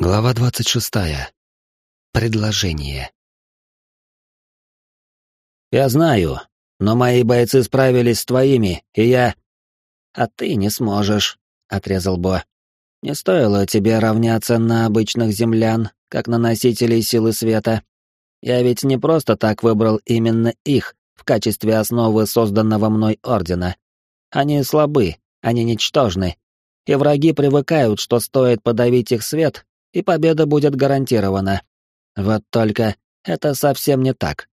Глава двадцать шестая. Предложение. «Я знаю, но мои бойцы справились с твоими, и я...» «А ты не сможешь», — отрезал Бо. «Не стоило тебе равняться на обычных землян, как на носителей силы света. Я ведь не просто так выбрал именно их в качестве основы созданного мной ордена. Они слабы, они ничтожны, и враги привыкают, что стоит подавить их свет, и победа будет гарантирована. Вот только это совсем не так.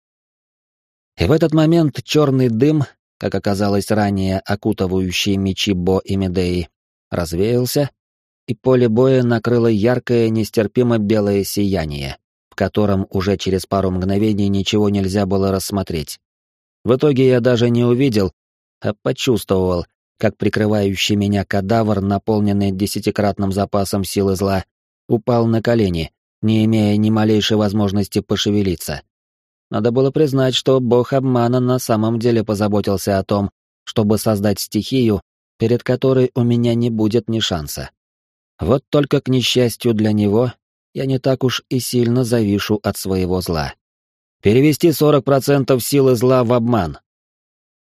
И в этот момент черный дым, как оказалось ранее окутывающий мечи Бо и Медеи, развеялся, и поле боя накрыло яркое, нестерпимо белое сияние, в котором уже через пару мгновений ничего нельзя было рассмотреть. В итоге я даже не увидел, а почувствовал, как прикрывающий меня кадавр, наполненный десятикратным запасом силы зла, упал на колени, не имея ни малейшей возможности пошевелиться. Надо было признать, что бог обмана на самом деле позаботился о том, чтобы создать стихию, перед которой у меня не будет ни шанса. Вот только, к несчастью для него, я не так уж и сильно завишу от своего зла. Перевести 40% силы зла в обман.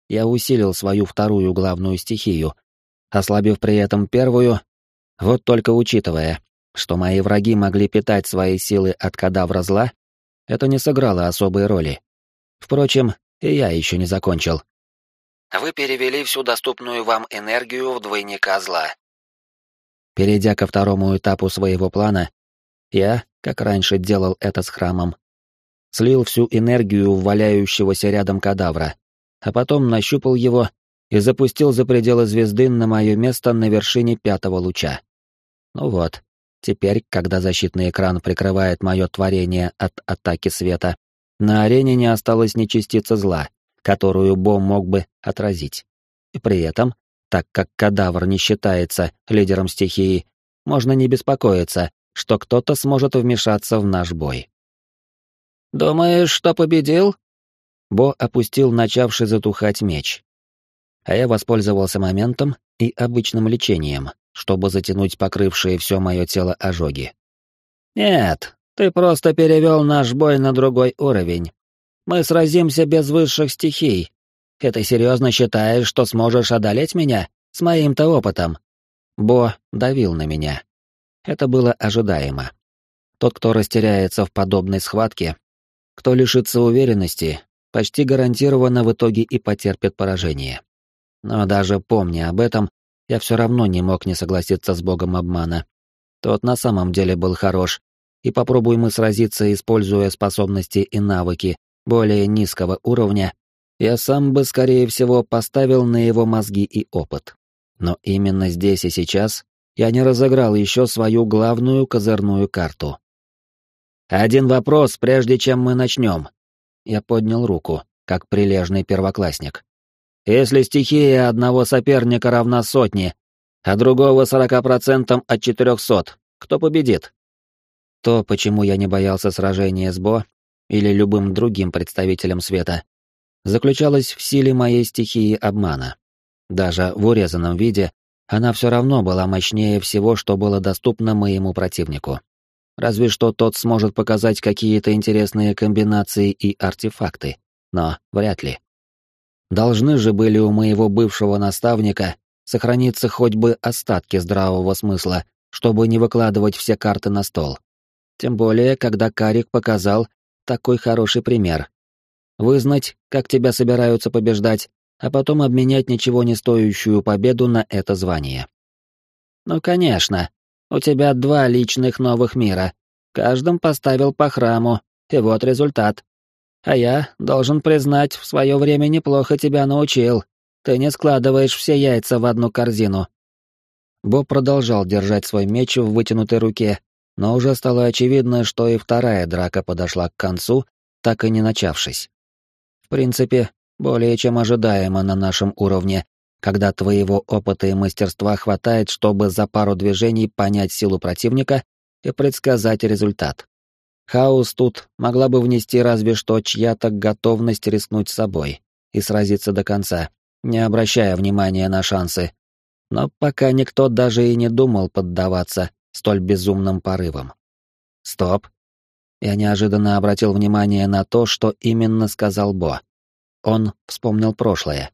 Я усилил свою вторую главную стихию, ослабив при этом первую, вот только учитывая, что мои враги могли питать свои силы от кадавра зла, это не сыграло особой роли. Впрочем, и я еще не закончил. Вы перевели всю доступную вам энергию в двойника зла. Перейдя ко второму этапу своего плана, я, как раньше делал это с храмом, слил всю энергию в валяющегося рядом кадавра, а потом нащупал его и запустил за пределы звезды на мое место на вершине пятого луча. Ну вот, Теперь, когда защитный экран прикрывает мое творение от атаки света, на арене не осталось ни частицы зла, которую Бо мог бы отразить. И при этом, так как кадавр не считается лидером стихии, можно не беспокоиться, что кто-то сможет вмешаться в наш бой. «Думаешь, что победил?» Бо опустил начавший затухать меч. А я воспользовался моментом и обычным лечением, чтобы затянуть покрывшие все мое тело ожоги. «Нет, ты просто перевел наш бой на другой уровень. Мы сразимся без высших стихий. И ты серьезно считаешь, что сможешь одолеть меня с моим-то опытом?» Бо давил на меня. Это было ожидаемо. Тот, кто растеряется в подобной схватке, кто лишится уверенности, почти гарантированно в итоге и потерпит поражение. Но даже помня об этом, я все равно не мог не согласиться с богом обмана. Тот на самом деле был хорош, и попробуй мы сразиться, используя способности и навыки более низкого уровня, я сам бы, скорее всего, поставил на его мозги и опыт. Но именно здесь и сейчас я не разыграл еще свою главную козырную карту. «Один вопрос, прежде чем мы начнем». Я поднял руку, как прилежный первоклассник. Если стихия одного соперника равна сотне, а другого сорока процентам от четырехсот, кто победит? То, почему я не боялся сражения с Бо или любым другим представителем света, заключалось в силе моей стихии обмана. Даже в урезанном виде она все равно была мощнее всего, что было доступно моему противнику. Разве что тот сможет показать какие-то интересные комбинации и артефакты, но вряд ли. Должны же были у моего бывшего наставника сохраниться хоть бы остатки здравого смысла, чтобы не выкладывать все карты на стол. Тем более, когда Карик показал такой хороший пример. Вызнать, как тебя собираются побеждать, а потом обменять ничего не стоящую победу на это звание. Ну, конечно, у тебя два личных новых мира. Каждым поставил по храму, и вот результат. А я, должен признать, в свое время неплохо тебя научил. Ты не складываешь все яйца в одну корзину». Боб продолжал держать свой меч в вытянутой руке, но уже стало очевидно, что и вторая драка подошла к концу, так и не начавшись. В принципе, более чем ожидаемо на нашем уровне, когда твоего опыта и мастерства хватает, чтобы за пару движений понять силу противника и предсказать результат. Хаос тут могла бы внести разве что чья-то готовность рискнуть собой и сразиться до конца, не обращая внимания на шансы. Но пока никто даже и не думал поддаваться столь безумным порывам. Стоп. Я неожиданно обратил внимание на то, что именно сказал Бо. Он вспомнил прошлое.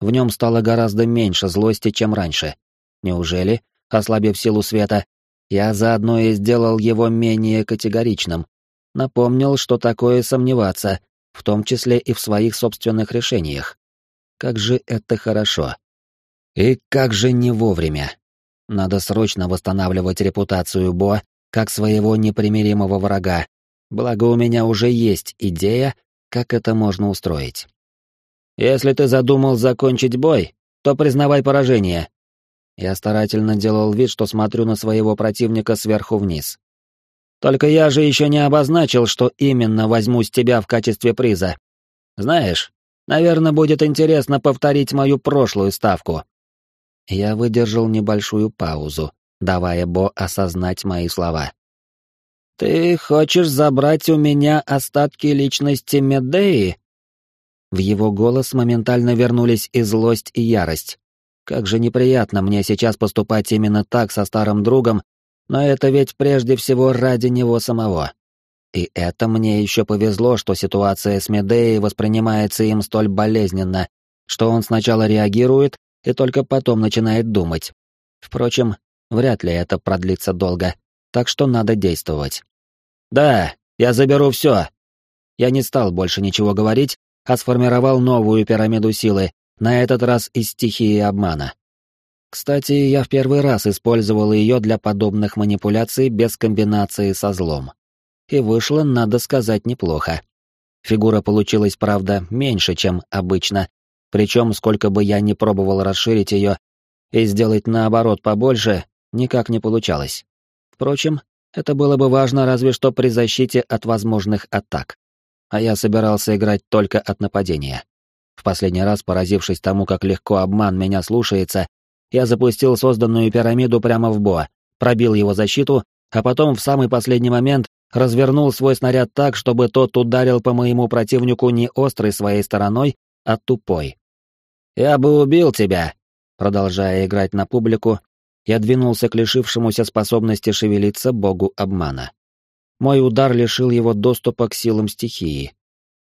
В нем стало гораздо меньше злости, чем раньше. Неужели, ослабив силу света, я заодно и сделал его менее категоричным? Напомнил, что такое сомневаться, в том числе и в своих собственных решениях. Как же это хорошо. И как же не вовремя. Надо срочно восстанавливать репутацию Бо как своего непримиримого врага. Благо у меня уже есть идея, как это можно устроить. Если ты задумал закончить бой, то признавай поражение. Я старательно делал вид, что смотрю на своего противника сверху вниз. Только я же еще не обозначил, что именно возьму с тебя в качестве приза. Знаешь, наверное, будет интересно повторить мою прошлую ставку. Я выдержал небольшую паузу, давая Бо осознать мои слова. «Ты хочешь забрать у меня остатки личности Медеи?» В его голос моментально вернулись и злость, и ярость. Как же неприятно мне сейчас поступать именно так со старым другом, но это ведь прежде всего ради него самого. И это мне еще повезло, что ситуация с Медеей воспринимается им столь болезненно, что он сначала реагирует и только потом начинает думать. Впрочем, вряд ли это продлится долго, так что надо действовать. «Да, я заберу все!» Я не стал больше ничего говорить, а сформировал новую пирамиду силы, на этот раз из стихии обмана. Кстати, я в первый раз использовал ее для подобных манипуляций без комбинации со злом. И вышло, надо сказать, неплохо. Фигура получилась, правда, меньше, чем обычно, причем сколько бы я ни пробовал расширить ее и сделать наоборот побольше, никак не получалось. Впрочем, это было бы важно разве что при защите от возможных атак. А я собирался играть только от нападения. В последний раз, поразившись тому, как легко обман меня слушается, я запустил созданную пирамиду прямо в Бо, пробил его защиту, а потом в самый последний момент развернул свой снаряд так, чтобы тот ударил по моему противнику не острой своей стороной, а тупой. «Я бы убил тебя!» Продолжая играть на публику, я двинулся к лишившемуся способности шевелиться богу обмана. Мой удар лишил его доступа к силам стихии,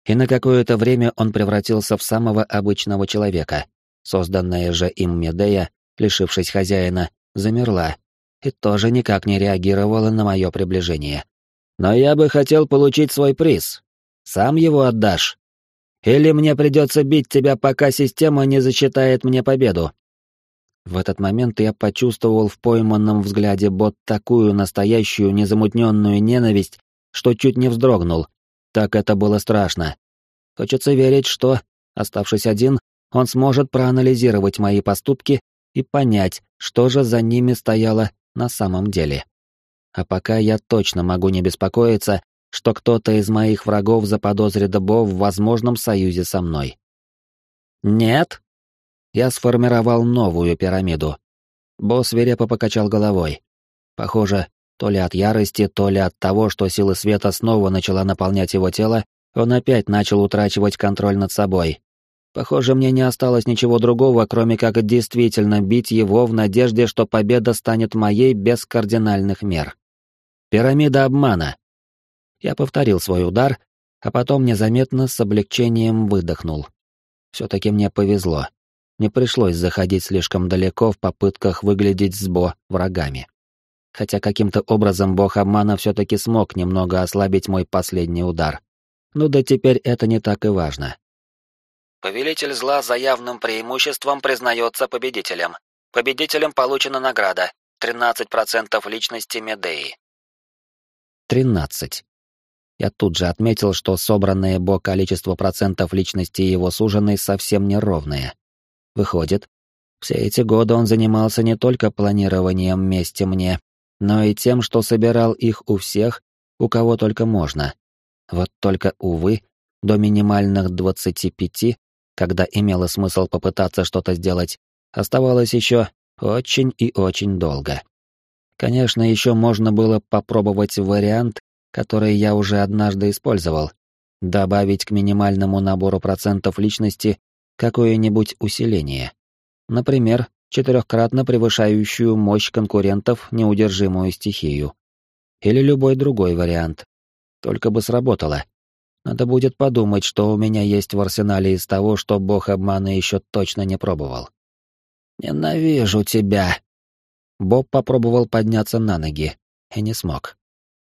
и на какое-то время он превратился в самого обычного человека. Созданная же им Медея, лишившись хозяина, замерла и тоже никак не реагировала на мое приближение. «Но я бы хотел получить свой приз. Сам его отдашь?» Или мне придется бить тебя, пока система не зачитает мне победу?» В этот момент я почувствовал в пойманном взгляде бот такую настоящую незамутненную ненависть, что чуть не вздрогнул. Так это было страшно. Хочется верить, что, оставшись один, он сможет проанализировать мои поступки и понять, что же за ними стояло на самом деле. А пока я точно могу не беспокоиться, что кто-то из моих врагов заподозрит Бо в возможном союзе со мной. Нет. Я сформировал новую пирамиду. Бо свирепо покачал головой. Похоже, то ли от ярости, то ли от того, что сила света снова начала наполнять его тело, он опять начал утрачивать контроль над собой. Похоже, мне не осталось ничего другого, кроме как действительно бить его в надежде, что победа станет моей без кардинальных мер. Пирамида обмана. Я повторил свой удар, а потом незаметно с облегчением выдохнул. Все-таки мне повезло. Не пришлось заходить слишком далеко в попытках выглядеть с Бо врагами. Хотя каким-то образом бог обмана все-таки смог немного ослабить мой последний удар. Ну да теперь это не так и важно. Повелитель зла за явным преимуществом признается победителем. Победителем получена награда. 13% личности Медеи. 13. Я тут же отметил, что собранное Бо количество процентов личности его суженой совсем неровное. Выходит, все эти годы он занимался не только планированием мести мне, но и тем, что собирал их у всех, у кого только можно. Вот только, увы, до минимальных 25, когда имело смысл попытаться что-то сделать, оставалось еще очень и очень долго. Конечно, еще можно было попробовать вариант, которые я уже однажды использовал, добавить к минимальному набору процентов личности какое-нибудь усиление. Например, четырехкратно превышающую мощь конкурентов неудержимую стихию. или любой другой вариант. Только бы сработало. Надо будет подумать, что у меня есть в арсенале из того, что бог обмана еще точно не пробовал. «Ненавижу тебя!» Боб попробовал подняться на ноги и не смог.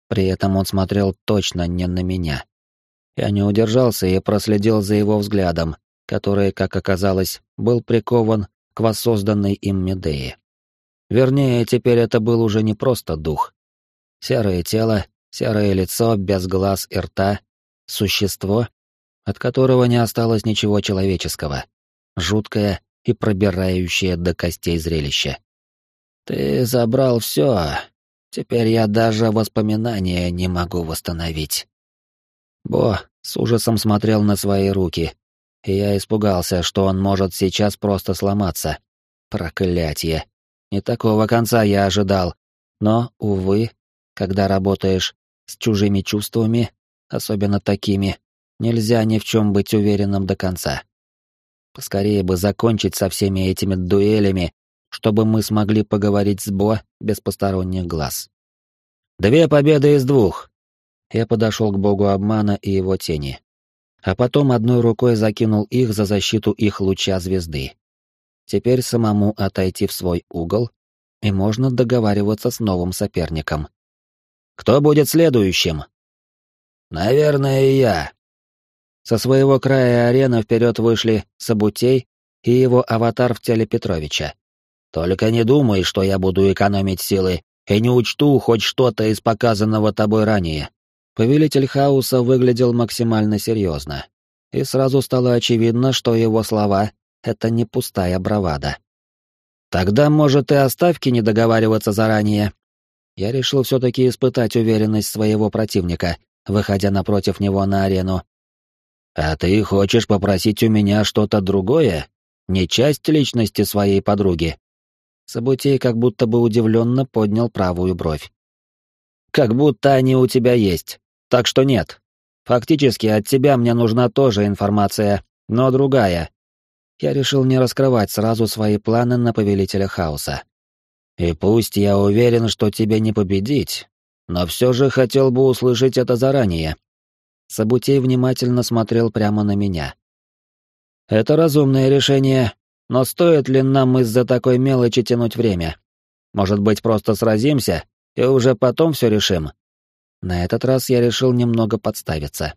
При этом он смотрел точно не на меня. Я не удержался и проследил за его взглядом, который, как оказалось, был прикован к воссозданной им Медее. Вернее, теперь это был уже не просто дух. Серое тело, серое лицо без глаз и рта, существо, от которого не осталось ничего человеческого, жуткое и пробирающее до костей зрелище. «Ты забрал все. Теперь я даже воспоминания не могу восстановить». Бо с ужасом смотрел на свои руки, и я испугался, что он может сейчас просто сломаться. Проклятье. Не такого конца я ожидал. Но, увы, когда работаешь с чужими чувствами, особенно такими, нельзя ни в чем быть уверенным до конца. Поскорее бы закончить со всеми этими дуэлями, чтобы мы смогли поговорить с Бо без посторонних глаз. Две победы из двух. Я подошел к богу обмана и его тени а потом одной рукой закинул их за защиту их луча звезды. Теперь самому отойти в свой угол, и можно договариваться с новым соперником. «Кто будет следующим?» «Наверное, я». Со своего края арены вперед вышли Сабутей и его аватар в теле Петровича. «Только не думай, что я буду экономить силы, и не учту хоть что-то из показанного тобой ранее. Повелитель хаоса выглядел максимально серьезно, и сразу стало очевидно, что его слова — это не пустая бравада. «Тогда, может, и оставки не договариваться заранее?» Я решил все-таки испытать уверенность своего противника, выходя напротив него на арену. «А ты хочешь попросить у меня что-то другое? Не часть личности своей подруги?» Сабутей как будто бы удивленно поднял правую бровь. «Как будто они у тебя есть. Так что нет. Фактически от тебя мне нужна тоже информация, но другая. Я решил не раскрывать сразу свои планы на повелителя хаоса. И пусть я уверен, что тебе не победить, но все же хотел бы услышать это заранее. Сабутей внимательно смотрел прямо на меня. Это разумное решение, но стоит ли нам из-за такой мелочи тянуть время? Может быть, просто сразимся и уже потом все решим? На этот раз я решил немного подставиться.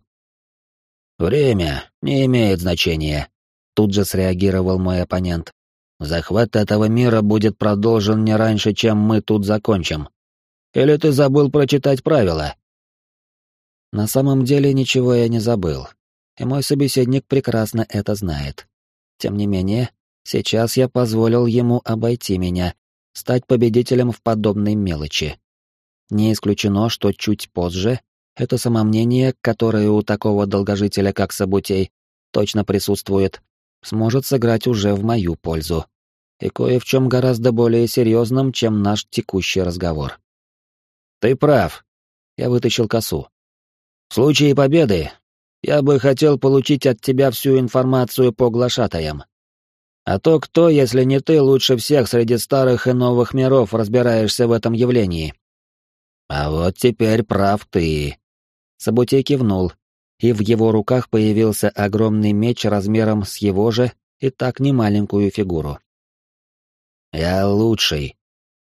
«Время не имеет значения», — тут же среагировал мой оппонент. «Захват этого мира будет продолжен не раньше, чем мы тут закончим. Или ты забыл прочитать правила?» На самом деле ничего я не забыл, и мой собеседник прекрасно это знает. Тем не менее, сейчас я позволил ему обойти меня, стать победителем в подобной мелочи. Не исключено, что чуть позже это самомнение, которое у такого долгожителя, как Сабутей, точно присутствует, сможет сыграть уже в мою пользу. И кое в чем гораздо более серьезном, чем наш текущий разговор. «Ты прав», — я вытащил косу. «В случае победы я бы хотел получить от тебя всю информацию по глашатаям. А то кто, если не ты, лучше всех среди старых и новых миров разбираешься в этом явлении?» «А вот теперь прав ты». Сабутей кивнул, и в его руках появился огромный меч размером с его же и так немаленькую фигуру. «Я лучший.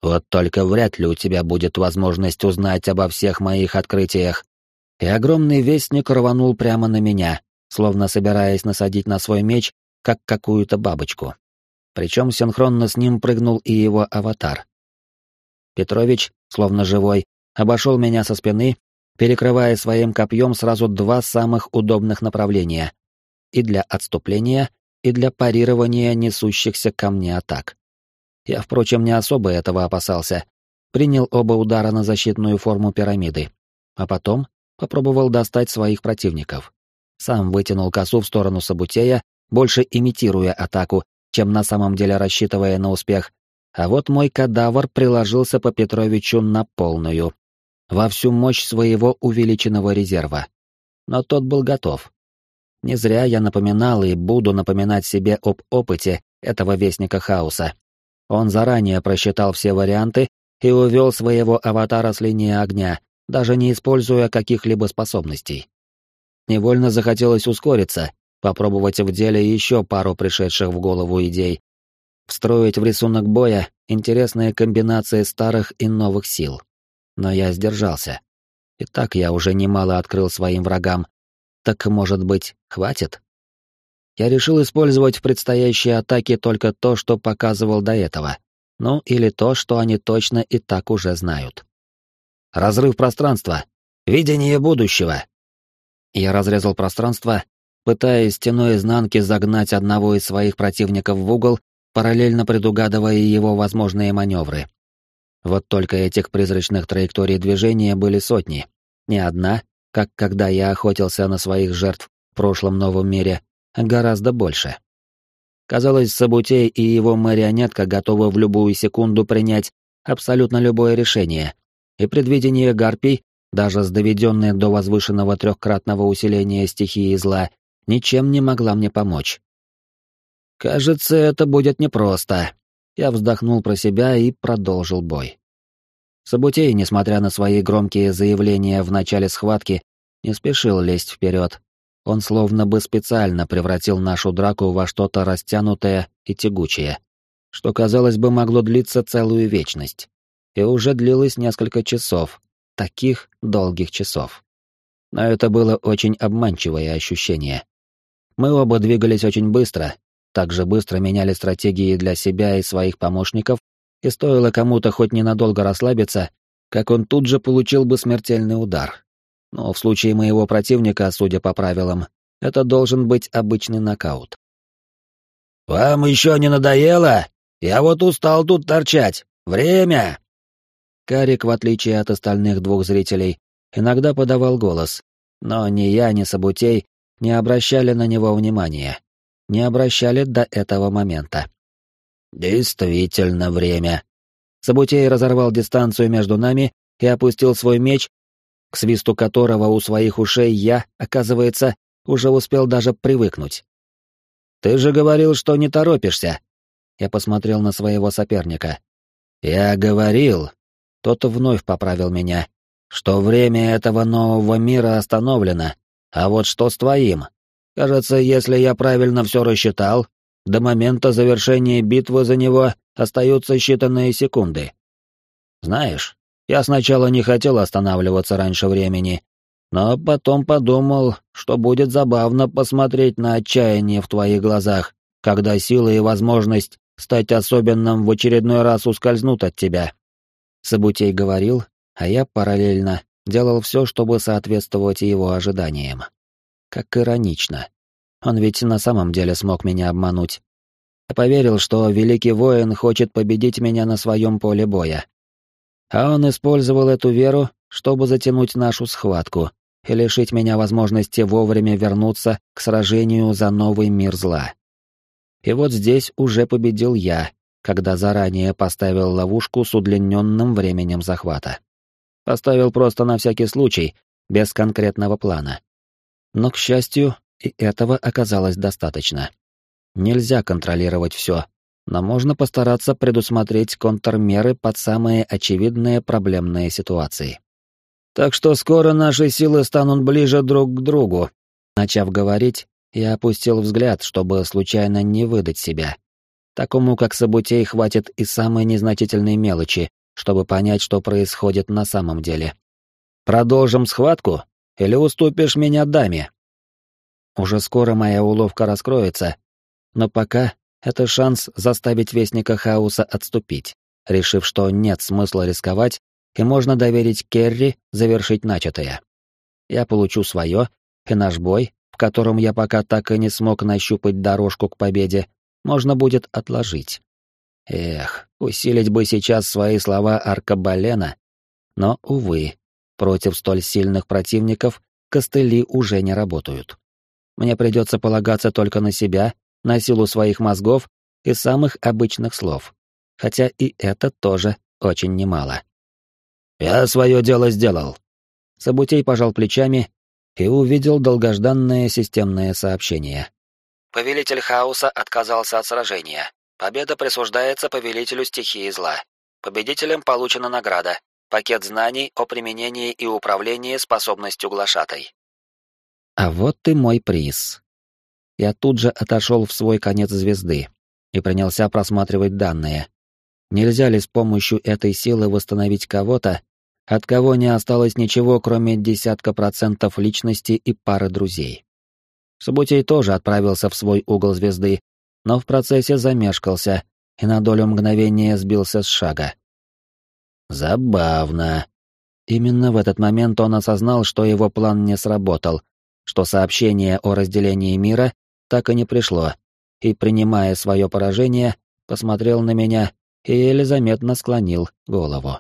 Вот только вряд ли у тебя будет возможность узнать обо всех моих открытиях». И огромный вестник рванул прямо на меня, словно собираясь насадить на свой меч, как какую-то бабочку. Причем синхронно с ним прыгнул и его аватар. Петрович, словно живой, обошел меня со спины, перекрывая своим копьем сразу два самых удобных направления — и для отступления, и для парирования несущихся ко мне атак. Я, впрочем, не особо этого опасался. Принял оба удара на защитную форму пирамиды, а потом попробовал достать своих противников. Сам вытянул косу в сторону Сабутея, больше имитируя атаку, чем на самом деле рассчитывая на успех, а вот мой кадавр приложился по Петровичу на полную во всю мощь своего увеличенного резерва. Но тот был готов. Не зря я напоминал и буду напоминать себе об опыте этого Вестника Хаоса. Он заранее просчитал все варианты и увел своего аватара с линии огня, даже не используя каких-либо способностей. Невольно захотелось ускориться, попробовать в деле еще пару пришедших в голову идей, встроить в рисунок боя интересные комбинации старых и новых сил. Но я сдержался. И так я уже немало открыл своим врагам. Так, может быть, хватит? Я решил использовать в предстоящей атаке только то, что показывал до этого. Ну, или то, что они точно и так уже знают. Разрыв пространства. Видение будущего. Я разрезал пространство, пытаясь стеной изнанки загнать одного из своих противников в угол, параллельно предугадывая его возможные маневры. Вот только этих призрачных траекторий движения были сотни. Не одна, как когда я охотился на своих жертв в прошлом новом мире, а гораздо больше. Казалось, Сабутей и его марионетка готовы в любую секунду принять абсолютно любое решение, и предвидение гарпий, даже с доведенной до возвышенного трехкратного усиления стихии зла, ничем не могла мне помочь. «Кажется, это будет непросто», я вздохнул про себя и продолжил бой. Сабутей, несмотря на свои громкие заявления в начале схватки, не спешил лезть вперед, он словно бы специально превратил нашу драку во что-то растянутое и тягучее, что, казалось бы, могло длиться целую вечность. И уже длилось несколько часов, таких долгих часов. Но это было очень обманчивое ощущение. Мы оба двигались очень быстро, также быстро меняли стратегии для себя и своих помощников, и стоило кому-то хоть ненадолго расслабиться, как он тут же получил бы смертельный удар. Но в случае моего противника, судя по правилам, это должен быть обычный нокаут. «Вам еще не надоело? Я вот устал тут торчать. Время!» Карик, в отличие от остальных двух зрителей, иногда подавал голос, но ни я, ни Сабутей не обращали на него внимания. Не обращали до этого момента. «Действительно время». Сабутей разорвал дистанцию между нами и опустил свой меч, к свисту которого у своих ушей я, оказывается, уже успел даже привыкнуть. «Ты же говорил, что не торопишься!» Я посмотрел на своего соперника. «Я говорил...» Тот вновь поправил меня, что время этого нового мира остановлено, а вот что с твоим? Кажется, если я правильно все рассчитал, до момента завершения битвы за него остаются считанные секунды. Знаешь, я сначала не хотел останавливаться раньше времени, но потом подумал, что будет забавно посмотреть на отчаяние в твоих глазах, когда сила и возможность стать особенным в очередной раз ускользнут от тебя. Сабутей говорил, а я параллельно делал все, чтобы соответствовать его ожиданиям. Как иронично. Он ведь на самом деле смог меня обмануть. Я поверил, что великий воин хочет победить меня на своем поле боя, а он использовал эту веру, чтобы затянуть нашу схватку и лишить меня возможности вовремя вернуться к сражению за новый мир зла. И вот здесь уже победил я, когда заранее поставил ловушку с удлиненным временем захвата. Поставил просто на всякий случай, без конкретного плана. Но, к счастью, и этого оказалось достаточно. Нельзя контролировать все, но можно постараться предусмотреть контрмеры под самые очевидные проблемные ситуации. Так что скоро наши силы станут ближе друг к другу. Начав говорить, я опустил взгляд, чтобы случайно не выдать себя. Такому, как Сабутей, хватит и самой незначительной мелочи, чтобы понять, что происходит на самом деле. Продолжим схватку? Или уступишь меня даме? Уже скоро моя уловка раскроется, но пока это шанс заставить Вестника Хаоса отступить, решив, что нет смысла рисковать, и можно доверить Керри завершить начатое. Я получу свое, и наш бой, в котором я пока так и не смог нащупать дорожку к победе, можно будет отложить. Эх, усилить бы сейчас свои слова Аркабалена, но, увы, против столь сильных противников костыли уже не работают. Мне придется полагаться только на себя на силу своих мозгов и самых обычных слов. Хотя и это тоже очень немало. «Я свое дело сделал». Сабутей пожал плечами и увидел долгожданное системное сообщение. Повелитель хаоса отказался от сражения. Победа присуждается повелителю стихии зла. Победителям получена награда. Пакет знаний о применении и управлении способностью глашатой. А вот и мой приз. Я тут же отошел в свой конец звезды и принялся просматривать данные. Нельзя ли с помощью этой силы восстановить кого-то, от кого не осталось ничего, кроме десятка процентов личности и пары друзей? Субутей тоже отправился в свой угол звезды, но в процессе замешкался и на долю мгновения сбился с шага. Забавно. Именно в этот момент он осознал, что его план не сработал, что сообщение о разделении мира так и не пришло, и, принимая свое поражение, посмотрел на меня и еле заметно склонил голову.